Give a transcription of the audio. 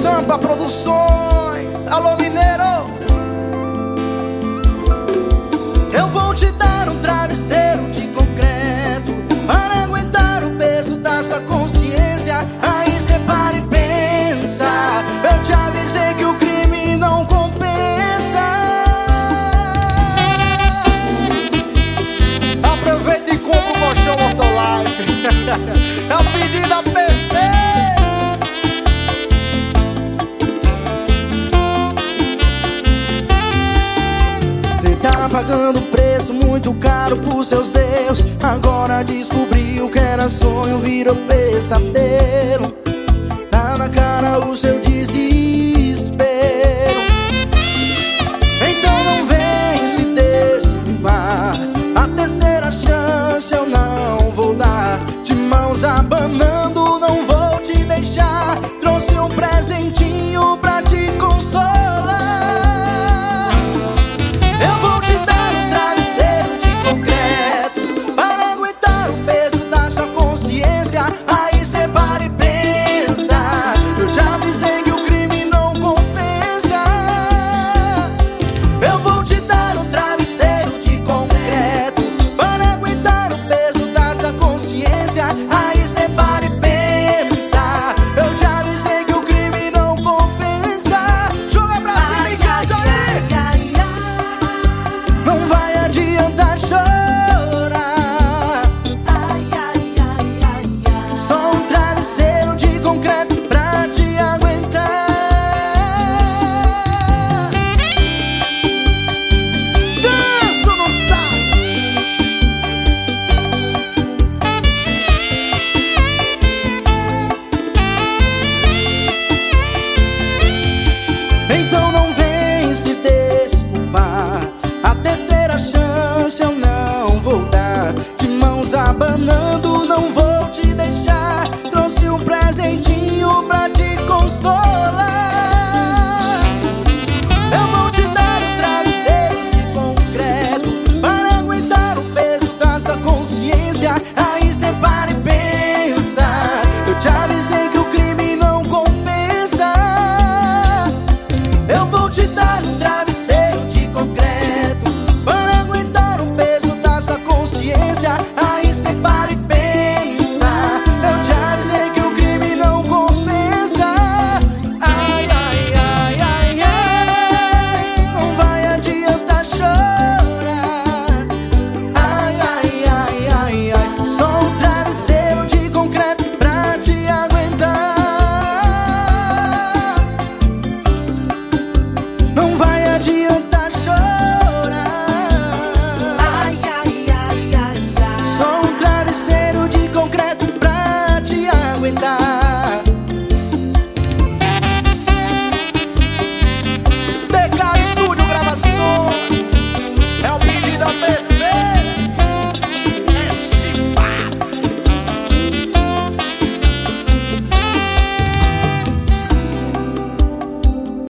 Sampa Produções. Alô, mineiro. Eu vou te dar um travesseiro de concreto para aguentar o peso da sua consciência. Aí cê para e pensa. Eu te avisei que o crime não compensa. Aproveita e compra o colchão Ortolife. tá pagando preço muito caro por seus erros. Agora descobriu que era sonho, virou pesadelo. Tá na cara o seu Eu vou